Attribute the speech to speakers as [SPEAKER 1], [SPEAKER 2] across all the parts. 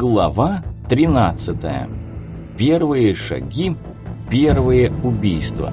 [SPEAKER 1] Глава 13. Первые шаги, первые убийства.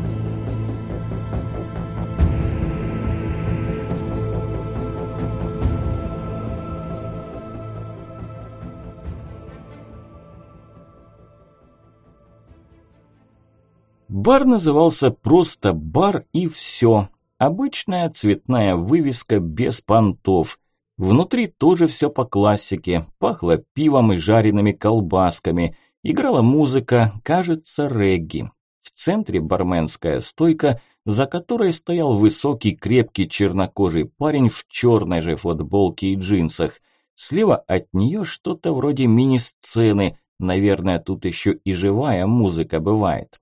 [SPEAKER 1] Бар назывался просто «Бар» и все. Обычная цветная вывеска без понтов – Внутри тоже все по классике, пахло пивом и жареными колбасками, играла музыка, кажется, регги. В центре барменская стойка, за которой стоял высокий, крепкий чернокожий парень в черной же футболке и джинсах. Слева от нее что-то вроде мини-сцены, наверное, тут еще и живая музыка бывает.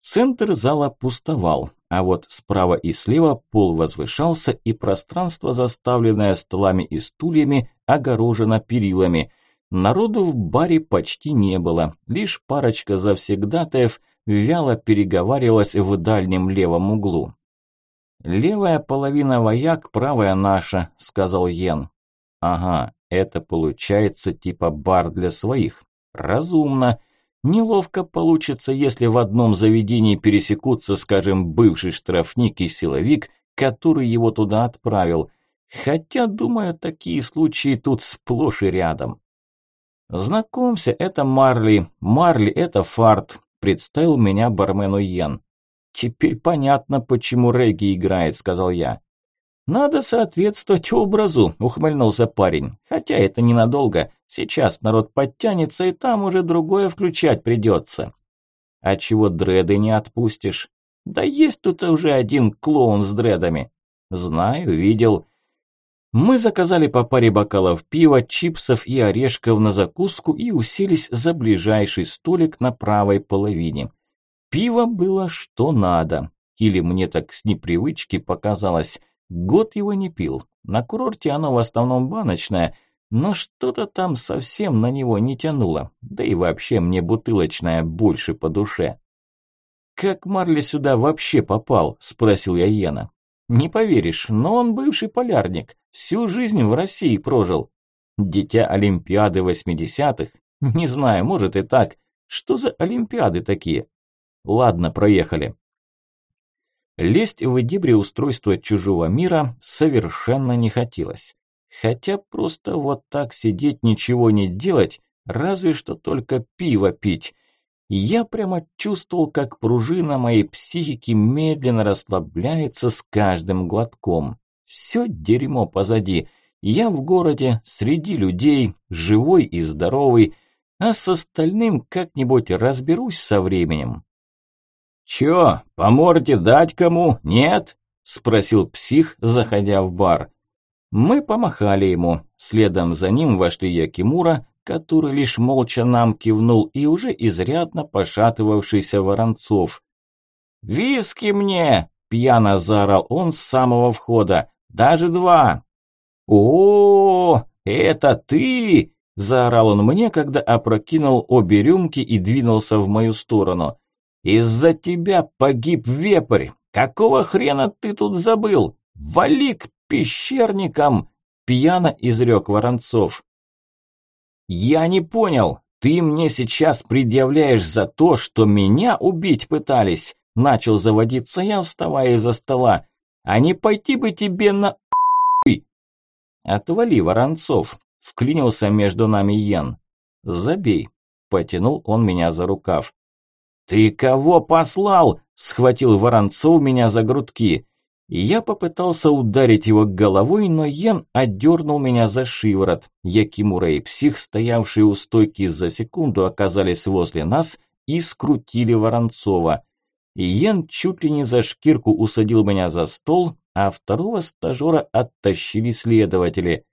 [SPEAKER 1] Центр зала пустовал, а вот справа и слева пол возвышался, и пространство, заставленное столами и стульями, огорожено перилами. Народу в баре почти не было, лишь парочка завсегдатаев вяло переговаривалась в дальнем левом углу. «Левая половина вояк, правая наша», – сказал Йен. «Ага, это получается типа бар для своих. Разумно. Неловко получится, если в одном заведении пересекутся, скажем, бывший штрафник и силовик, который его туда отправил. Хотя, думаю, такие случаи тут сплошь и рядом. «Знакомься, это Марли. Марли – это Фарт», – представил меня бармену Йен. «Теперь понятно, почему регги играет», – сказал я. «Надо соответствовать образу», – ухмыльнулся парень. «Хотя это ненадолго. Сейчас народ подтянется, и там уже другое включать придется». «А чего дреды не отпустишь?» «Да есть тут уже один клоун с дредами». «Знаю, видел». Мы заказали по паре бокалов пива, чипсов и орешков на закуску и уселись за ближайший столик на правой половине. Пиво было что надо. Или мне так с непривычки показалось. Год его не пил. На курорте оно в основном баночное, но что-то там совсем на него не тянуло. Да и вообще мне бутылочное больше по душе. «Как Марли сюда вообще попал?» – спросил я Йена. «Не поверишь, но он бывший полярник. Всю жизнь в России прожил. Дитя Олимпиады 80-х? Не знаю, может и так. Что за Олимпиады такие? Ладно, проехали. Лезть в дебри устройства чужого мира совершенно не хотелось. Хотя просто вот так сидеть, ничего не делать, разве что только пиво пить. Я прямо чувствовал, как пружина моей психики медленно расслабляется с каждым глотком. Все дерьмо позади. Я в городе, среди людей, живой и здоровый, а с остальным как-нибудь разберусь со временем. «Чё, по морде дать кому? Нет?» – спросил псих, заходя в бар. Мы помахали ему. Следом за ним вошли Якимура, который лишь молча нам кивнул, и уже изрядно пошатывавшийся Воронцов. «Виски мне!» – пьяно заорал он с самого входа. «Даже два!» «О, это ты!» – заорал он мне, когда опрокинул обе рюмки и двинулся в мою сторону. Из-за тебя погиб вепрь. Какого хрена ты тут забыл? Вали к пещерникам!» Пьяно изрек Воронцов. «Я не понял. Ты мне сейчас предъявляешь за то, что меня убить пытались?» Начал заводиться я, вставая из-за стола. «А не пойти бы тебе на «Отвали, Воронцов!» – вклинился между нами Йен. «Забей!» – потянул он меня за рукав. «Ты кого послал?» – схватил Воронцов меня за грудки. Я попытался ударить его головой, но Йен отдернул меня за шиворот. Якимура и псих, стоявшие у стойки за секунду, оказались возле нас и скрутили Воронцова. Йен чуть ли не за шкирку усадил меня за стол, а второго стажера оттащили следователи.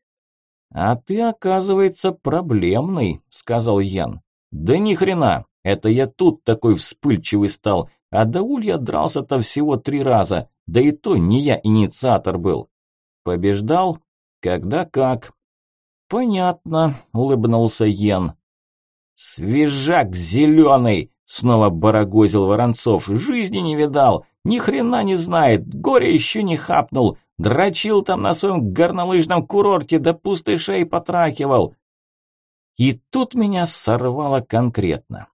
[SPEAKER 1] «А ты, оказывается, проблемный», – сказал Ян. «Да ни хрена, это я тут такой вспыльчивый стал, а до улья дрался-то всего три раза, да и то не я инициатор был. Побеждал? Когда как? Понятно, улыбнулся Йен. Свежак зеленый! Снова барагозил Воронцов. Жизни не видал, ни хрена не знает, горе еще не хапнул. Дрочил там на своем горнолыжном курорте, да пустышей потракивал. И тут меня сорвало конкретно.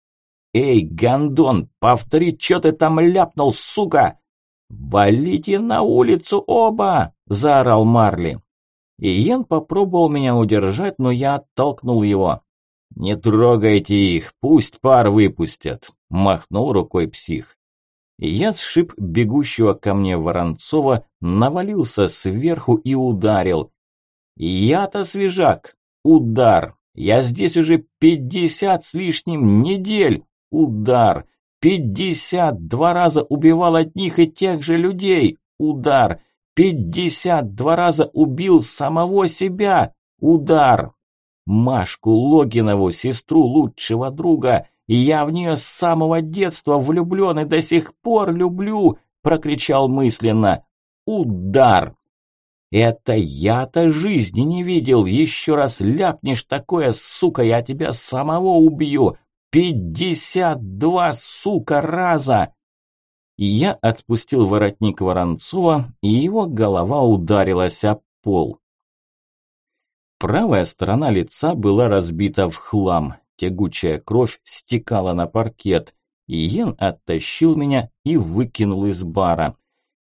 [SPEAKER 1] «Эй, Гандон, повтори, что ты там ляпнул, сука!» «Валите на улицу оба!» – заорал Марли. Иен попробовал меня удержать, но я оттолкнул его. «Не трогайте их, пусть пар выпустят», – махнул рукой псих. Я сшиб бегущего ко мне Воронцова, навалился сверху и ударил. «Я-то свежак! Удар! Я здесь уже пятьдесят с лишним недель! Удар! Пятьдесят два раза убивал одних и тех же людей! Удар! Пятьдесят два раза убил самого себя! Удар!» Машку Логинову, сестру лучшего друга, и я в нее с самого детства влюблен и до сих пор люблю, прокричал мысленно. Удар! Это я-то жизни не видел, еще раз ляпнешь такое, сука, я тебя самого убью. Пятьдесят два, сука, раза! Я отпустил воротник Воронцова, и его голова ударилась о пол. Правая сторона лица была разбита в хлам тягучая кровь стекала на паркет. Иен оттащил меня и выкинул из бара.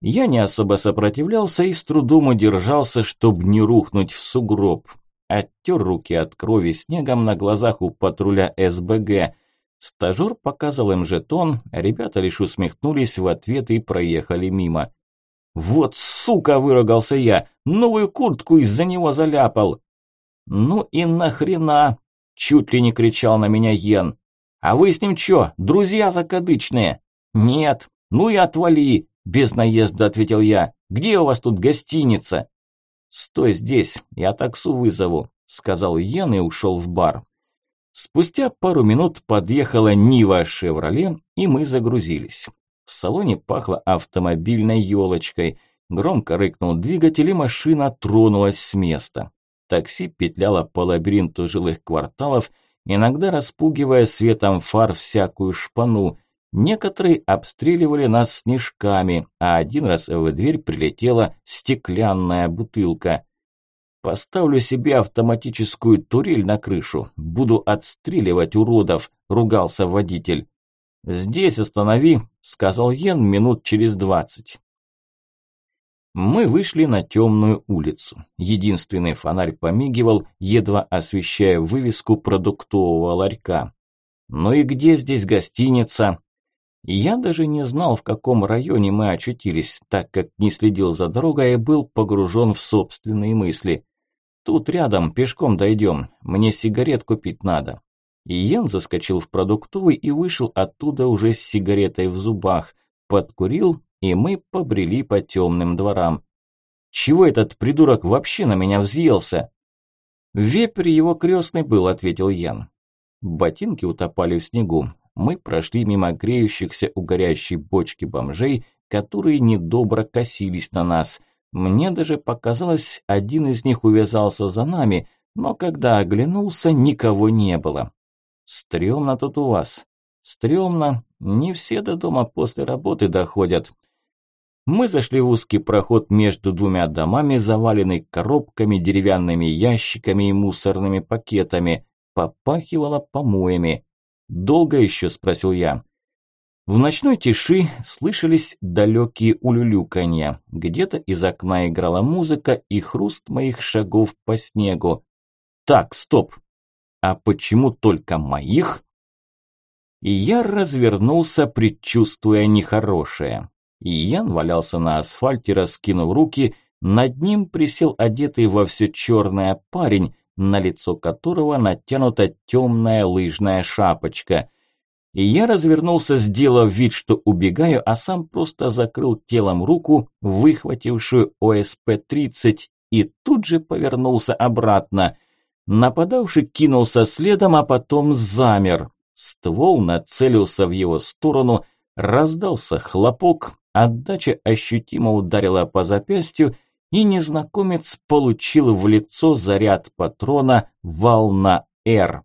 [SPEAKER 1] Я не особо сопротивлялся и с трудом удержался, чтобы не рухнуть в сугроб. Оттер руки от крови снегом на глазах у патруля СБГ. Стажер показал им жетон, ребята лишь усмехнулись в ответ и проехали мимо. «Вот сука!» – выругался я. «Новую куртку из-за него заляпал!» «Ну и нахрена?» Чуть ли не кричал на меня Йен. «А вы с ним чё, друзья закадычные?» «Нет, ну и отвали!» Без наезда ответил я. «Где у вас тут гостиница?» «Стой здесь, я таксу вызову», сказал Йен и ушел в бар. Спустя пару минут подъехала Нива «Шевроле», и мы загрузились. В салоне пахло автомобильной елочкой. Громко рыкнул двигатель, и машина тронулась с места. Такси петляло по лабиринту жилых кварталов, иногда распугивая светом фар всякую шпану. Некоторые обстреливали нас снежками, а один раз в дверь прилетела стеклянная бутылка. «Поставлю себе автоматическую турель на крышу, буду отстреливать уродов», – ругался водитель. «Здесь останови», – сказал Йен минут через двадцать. Мы вышли на темную улицу. Единственный фонарь помигивал, едва освещая вывеску продуктового ларька. Ну и где здесь гостиница? Я даже не знал, в каком районе мы очутились, так как не следил за дорогой и был погружен в собственные мысли. Тут рядом, пешком дойдем, мне сигарет купить надо. И Ян заскочил в продуктовый и вышел оттуда уже с сигаретой в зубах, подкурил и мы побрели по темным дворам. Чего этот придурок вообще на меня взъелся? Вепрь его крестный был, ответил Ян. Ботинки утопали в снегу. Мы прошли мимо греющихся у горящей бочки бомжей, которые недобро косились на нас. Мне даже показалось, один из них увязался за нами, но когда оглянулся, никого не было. Стремно тут у вас. Стремно. Не все до дома после работы доходят. Мы зашли в узкий проход между двумя домами, заваленный коробками, деревянными ящиками и мусорными пакетами. Попахивало помоями. «Долго еще?» – спросил я. В ночной тиши слышались далекие улюлюканья. Где-то из окна играла музыка и хруст моих шагов по снегу. «Так, стоп! А почему только моих?» И я развернулся, предчувствуя нехорошее. Ян валялся на асфальте, раскинув руки, над ним присел одетый во все черное парень, на лицо которого натянута темная лыжная шапочка. И я развернулся, сделав вид, что убегаю, а сам просто закрыл телом руку, выхватившую ОСП-30, и тут же повернулся обратно. Нападавший кинулся следом, а потом замер. Ствол нацелился в его сторону, раздался хлопок, Отдача ощутимо ударила по запястью, и незнакомец получил в лицо заряд патрона «Волна Р».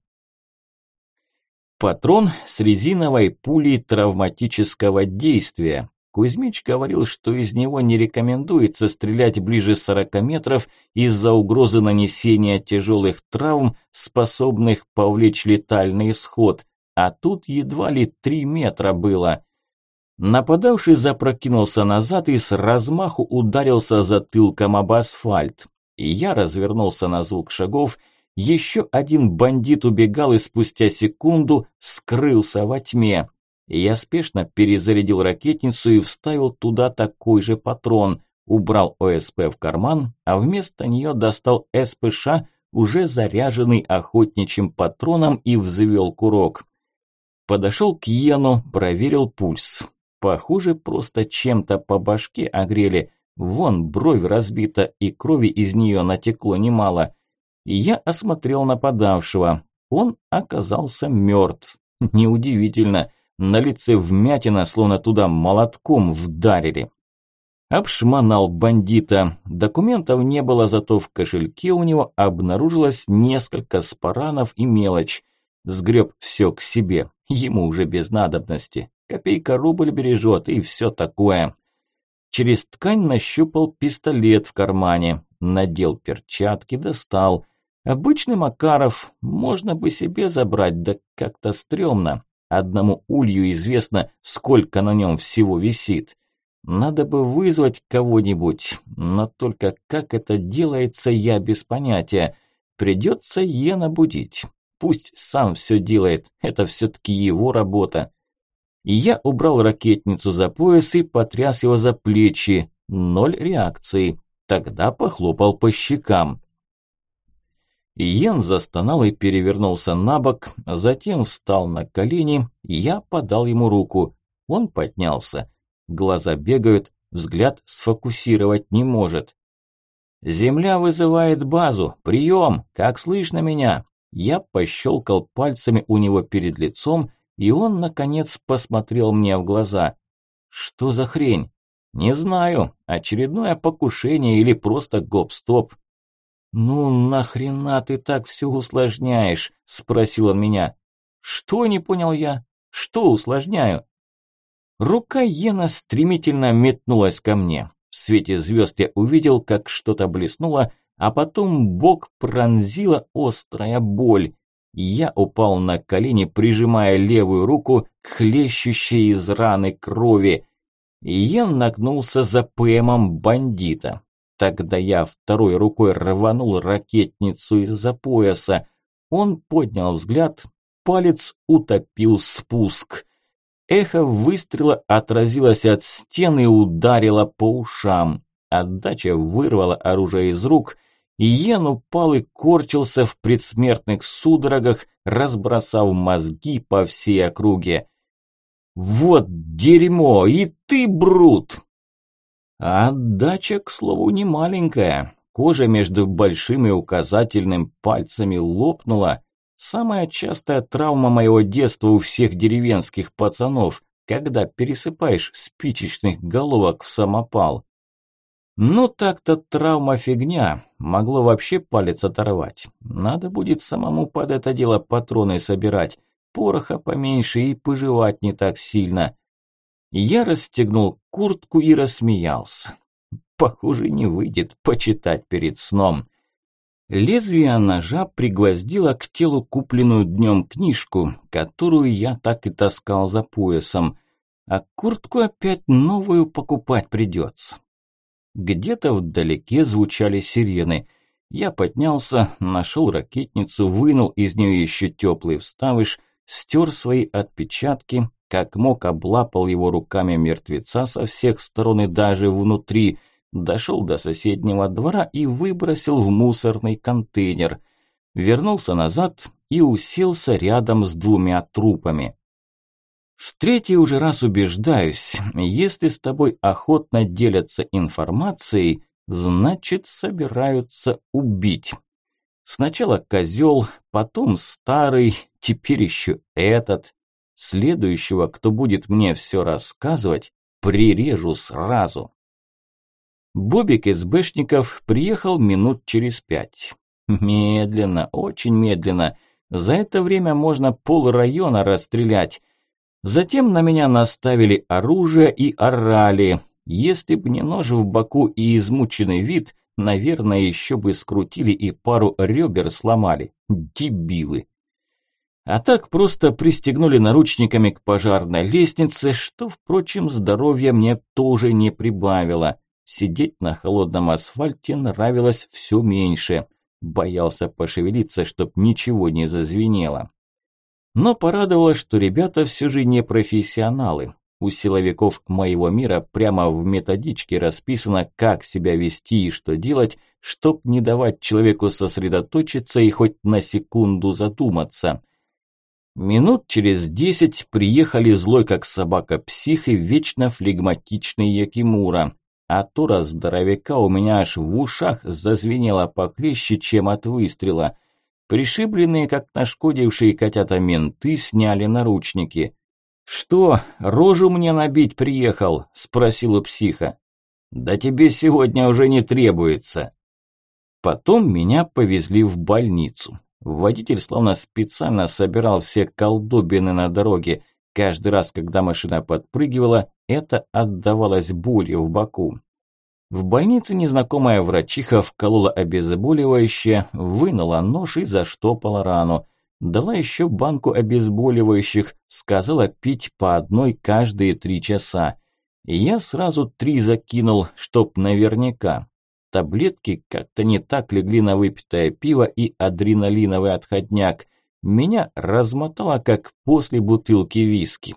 [SPEAKER 1] Патрон с резиновой пулей травматического действия. Кузьмич говорил, что из него не рекомендуется стрелять ближе 40 метров из-за угрозы нанесения тяжелых травм, способных повлечь летальный исход, а тут едва ли 3 метра было. Нападавший запрокинулся назад и с размаху ударился затылком об асфальт. Я развернулся на звук шагов, еще один бандит убегал и спустя секунду скрылся во тьме. Я спешно перезарядил ракетницу и вставил туда такой же патрон, убрал ОСП в карман, а вместо нее достал СПШ, уже заряженный охотничьим патроном и взвел курок. Подошел к Йену, проверил пульс. Похоже, просто чем-то по башке огрели. Вон бровь разбита и крови из нее натекло немало. Я осмотрел нападавшего. Он оказался мертв. Неудивительно. На лице вмятина, словно туда молотком вдарили. Обшмонал бандита. Документов не было, зато в кошельке у него обнаружилось несколько спаранов и мелочь. Сгреб все к себе, ему уже без надобности. Копейка рубль бережет и все такое. Через ткань нащупал пистолет в кармане, надел перчатки, достал. Обычный Макаров, можно бы себе забрать, да как-то стрёмно. Одному улью известно, сколько на нем всего висит. Надо бы вызвать кого-нибудь, но только как это делается, я без понятия. Придется Ена будить. Пусть сам все делает, это все-таки его работа. И я убрал ракетницу за пояс и потряс его за плечи. Ноль реакции. Тогда похлопал по щекам. Йен застонал и перевернулся на бок, затем встал на колени, я подал ему руку. Он поднялся. Глаза бегают, взгляд сфокусировать не может. «Земля вызывает базу! Прием! Как слышно меня?» Я пощелкал пальцами у него перед лицом, и он, наконец, посмотрел мне в глаза. «Что за хрень?» «Не знаю. Очередное покушение или просто гоп-стоп. «Ну нахрена ты так все усложняешь?» – спросил он меня. «Что не понял я? Что усложняю?» Рука Йена стремительно метнулась ко мне. В свете звезд я увидел, как что-то блеснуло, а потом бок пронзила острая боль. Я упал на колени, прижимая левую руку к хлещущей из раны крови. Йен нагнулся за ПМом бандита. Тогда я второй рукой рванул ракетницу из-за пояса. Он поднял взгляд, палец утопил спуск. Эхо выстрела отразилось от стены и ударило по ушам. Отдача вырвала оружие из рук, и Йен упал и корчился в предсмертных судорогах, разбросав мозги по всей округе. «Вот дерьмо! И ты, Брут!» А отдача, к слову, не маленькая. Кожа между большим и указательным пальцами лопнула. Самая частая травма моего детства у всех деревенских пацанов, когда пересыпаешь спичечных головок в самопал. Ну так-то травма фигня, могло вообще палец оторвать. Надо будет самому под это дело патроны собирать, пороха поменьше и пожевать не так сильно. Я расстегнул куртку и рассмеялся. Похоже, не выйдет почитать перед сном. Лезвие ножа пригвоздило к телу купленную днем книжку, которую я так и таскал за поясом, а куртку опять новую покупать придется. Где-то вдалеке звучали сирены. Я поднялся, нашел ракетницу, вынул из нее еще теплый вставыш, стер свои отпечатки, как мог облапал его руками мертвеца со всех сторон и даже внутри, дошел до соседнего двора и выбросил в мусорный контейнер. Вернулся назад и уселся рядом с двумя трупами. В третий уже раз убеждаюсь, если с тобой охотно делятся информацией, значит собираются убить. Сначала козел, потом старый, теперь еще этот. Следующего, кто будет мне все рассказывать, прирежу сразу. Бобик из Бэшников приехал минут через пять. Медленно, очень медленно. За это время можно пол района расстрелять. Затем на меня наставили оружие и орали. Если б не нож в боку и измученный вид, наверное, еще бы скрутили и пару ребер сломали. Дебилы. А так просто пристегнули наручниками к пожарной лестнице, что, впрочем, здоровья мне тоже не прибавило. Сидеть на холодном асфальте нравилось все меньше. Боялся пошевелиться, чтоб ничего не зазвенело. Но порадовало, что ребята все же не профессионалы. У силовиков моего мира прямо в методичке расписано, как себя вести и что делать, чтоб не давать человеку сосредоточиться и хоть на секунду задуматься. Минут через десять приехали злой как собака псих и вечно флегматичный Якимура. А тура здоровяка у меня аж в ушах зазвенело похлеще, чем от выстрела. Пришибленные, как нашкодившие котята менты, сняли наручники. «Что, рожу мне набить приехал?» – спросил у психа. «Да тебе сегодня уже не требуется». Потом меня повезли в больницу. Водитель словно специально собирал все колдобины на дороге. Каждый раз, когда машина подпрыгивала, это отдавалось болью в боку. В больнице незнакомая врачиха вколола обезболивающее, вынула нож и заштопала рану. Дала еще банку обезболивающих, сказала пить по одной каждые три часа. я сразу три закинул, чтоб наверняка. Таблетки как-то не так легли на выпитое пиво и адреналиновый отходняк. Меня размотало, как после бутылки виски.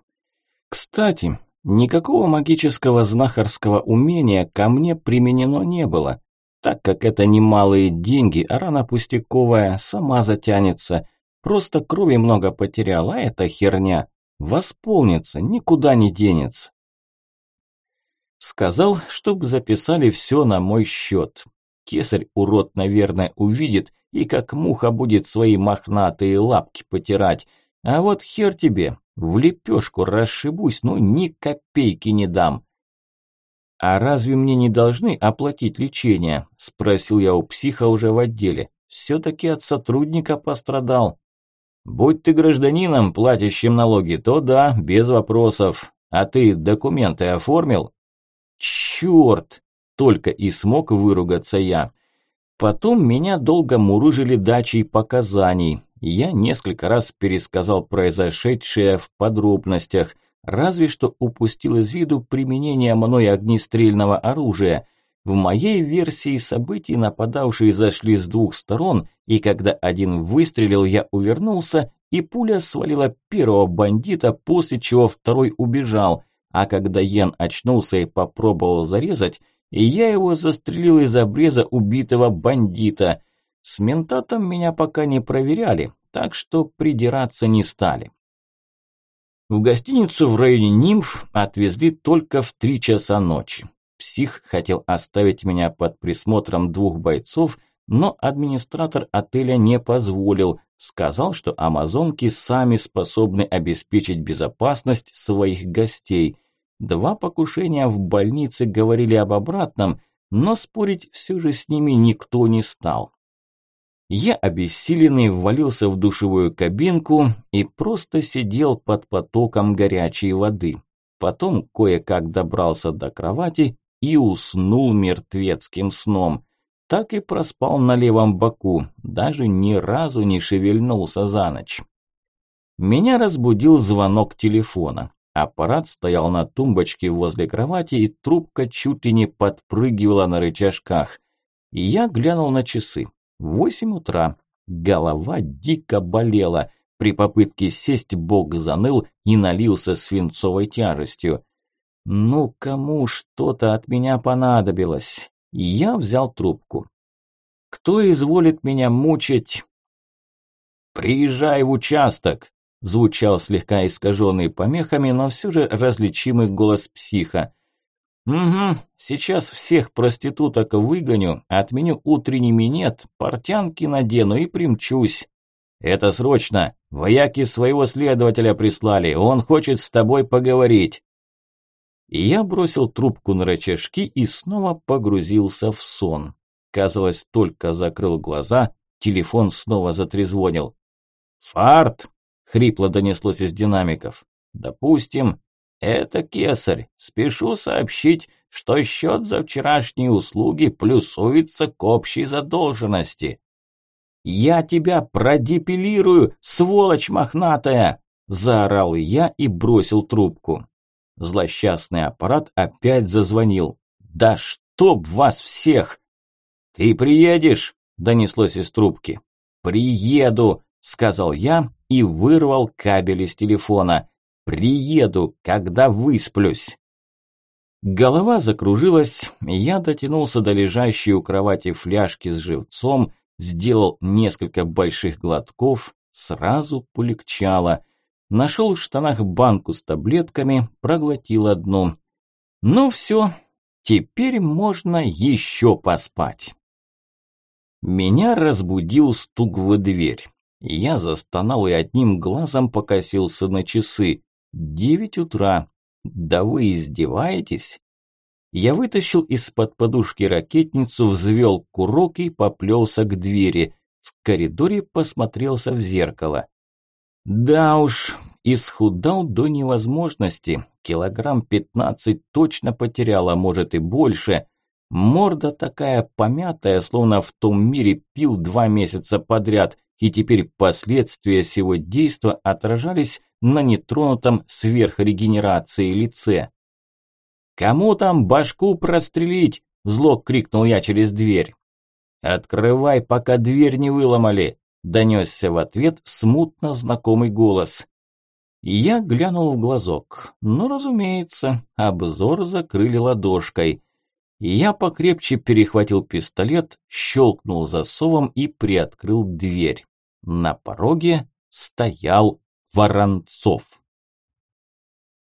[SPEAKER 1] Кстати, никакого магического знахарского умения ко мне применено не было. Так как это немалые деньги, а рана пустяковая, сама затянется. Просто крови много потеряла, эта херня. Восполнится, никуда не денется. Сказал, чтоб записали все на мой счет. Кесарь, урод, наверное, увидит и как муха будет свои мохнатые лапки потирать. А вот хер тебе, в лепешку расшибусь, но ни копейки не дам. «А разве мне не должны оплатить лечение?» – спросил я у психа уже в отделе. «Все-таки от сотрудника пострадал». «Будь ты гражданином, платящим налоги, то да, без вопросов. А ты документы оформил?» Черт! Только и смог выругаться я. Потом меня долго мурыжили дачей показаний. Я несколько раз пересказал произошедшее в подробностях, разве что упустил из виду применение мной огнестрельного оружия. В моей версии событий нападавшие зашли с двух сторон, и когда один выстрелил, я увернулся, и пуля свалила первого бандита, после чего второй убежал – а когда Йен очнулся и попробовал зарезать, я его застрелил из обреза убитого бандита. С ментатом меня пока не проверяли, так что придираться не стали. В гостиницу в районе Нимф отвезли только в три часа ночи. Псих хотел оставить меня под присмотром двух бойцов, но администратор отеля не позволил, сказал, что амазонки сами способны обеспечить безопасность своих гостей. Два покушения в больнице говорили об обратном, но спорить все же с ними никто не стал. Я обессиленный ввалился в душевую кабинку и просто сидел под потоком горячей воды. Потом кое-как добрался до кровати и уснул мертвецким сном. Так и проспал на левом боку, даже ни разу не шевельнулся за ночь. Меня разбудил звонок телефона. Аппарат стоял на тумбочке возле кровати, и трубка чуть ли не подпрыгивала на рычажках. Я глянул на часы. Восемь утра. Голова дико болела. При попытке сесть бок заныл и налился свинцовой тяжестью. Ну, кому что-то от меня понадобилось? Я взял трубку. Кто изволит меня мучить? Приезжай в участок, Звучал слегка искаженный помехами, но все же различимый голос психа. «Угу, сейчас всех проституток выгоню, отменю утренний минет, портянки надену и примчусь. Это срочно, вояки своего следователя прислали, он хочет с тобой поговорить». И я бросил трубку на рычажки и снова погрузился в сон. Казалось, только закрыл глаза, телефон снова затрезвонил. «Фарт!» хрипло донеслось из динамиков. Допустим, это кесарь. Спешу сообщить, что счет за вчерашние услуги плюсуется к общей задолженности. «Я тебя продепилирую, сволочь мохнатая!» – заорал я и бросил трубку. Злосчастный аппарат опять зазвонил. «Да чтоб вас всех!» «Ты приедешь?» – донеслось из трубки. «Приеду!» – сказал я и вырвал кабель из телефона. «Приеду, когда высплюсь!» Голова закружилась, я дотянулся до лежащей у кровати фляжки с живцом, сделал несколько больших глотков, сразу полегчало. Нашел в штанах банку с таблетками, проглотил одну. Ну все, теперь можно еще поспать. Меня разбудил стук в дверь. Я застонал и одним глазом покосился на часы. Девять утра. Да вы издеваетесь? Я вытащил из-под подушки ракетницу, взвел курок и поплелся к двери. В коридоре посмотрелся в зеркало. Да уж, исхудал до невозможности. Килограмм пятнадцать точно потерял, а может и больше. Морда такая помятая, словно в том мире пил два месяца подряд, и теперь последствия сего действа отражались на нетронутом сверхрегенерации лице. «Кому там башку прострелить?» – зло крикнул я через дверь. «Открывай, пока дверь не выломали», – донесся в ответ смутно знакомый голос. Я глянул в глазок. Ну, разумеется, обзор закрыли ладошкой. Я покрепче перехватил пистолет, щелкнул засовом и приоткрыл дверь. На пороге стоял Воронцов.